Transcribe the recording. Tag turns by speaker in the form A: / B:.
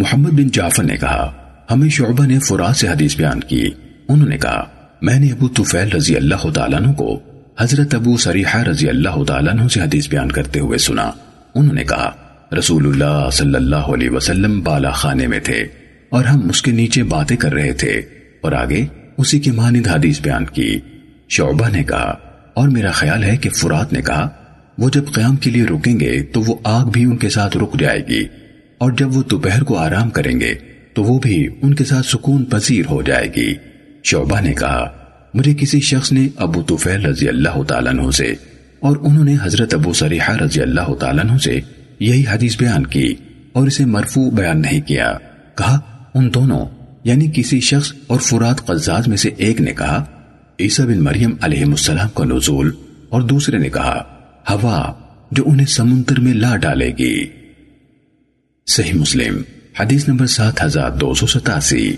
A: محمد بن جعفر نے کہا، ہمیں شعبہ نے فرات سے حدیث بیان کی۔ انہوں نے کہا، میں نے ابو طفیل رضی اللہ تعالیٰ عنہ کو حضرت ابو سریحہ رضی اللہ تعالیٰ عنہ سے حدیث بیان کرتے ہوئے سنا۔ انہوں نے کہا، رسول اللہ صلی اللہ علیہ وسلم بالا خانے میں تھے اور ہم اس کے نیچے باتیں کر رہے تھے۔ اور آگے اسی کی مانند حدیث بیان کی۔ شعبہ نے کہا، اور میرا خیال ہے کہ فرات نے کہا، وہ جب قیام کے لیے رکیں گے تو وہ آگ بھی ان کے ساتھ رک جائے گی۔ اور جب وہ دوپہر کو آرام کریں گے تو وہ بھی ان کے ساتھ سکون پذیر ہو جائے گی۔ شعبہ نے کہا، مجھے کسی شخص نے ابو توفیل رضی اللہ تعالیٰ عنہ سے اور انہوں نے حضرت ابو سریحہ رضی اللہ تعالیٰ عنہ سے یہی حدیث بیان کی اور اسے مرفوع بیان نہیں کیا۔ کہا، ان دونوں یعنی کسی شخص اور فرات قزاز میں سے ایک نے کہا، عیسیٰ بن مریم علیہ السلام کا نزول، اور دوسرے نے کہا، ہوا، جو انہیں سمندر میں لا ڈالے گی۔ صحیح مسلم حدیث نمبر سات ہزار دو سو ستاسی۔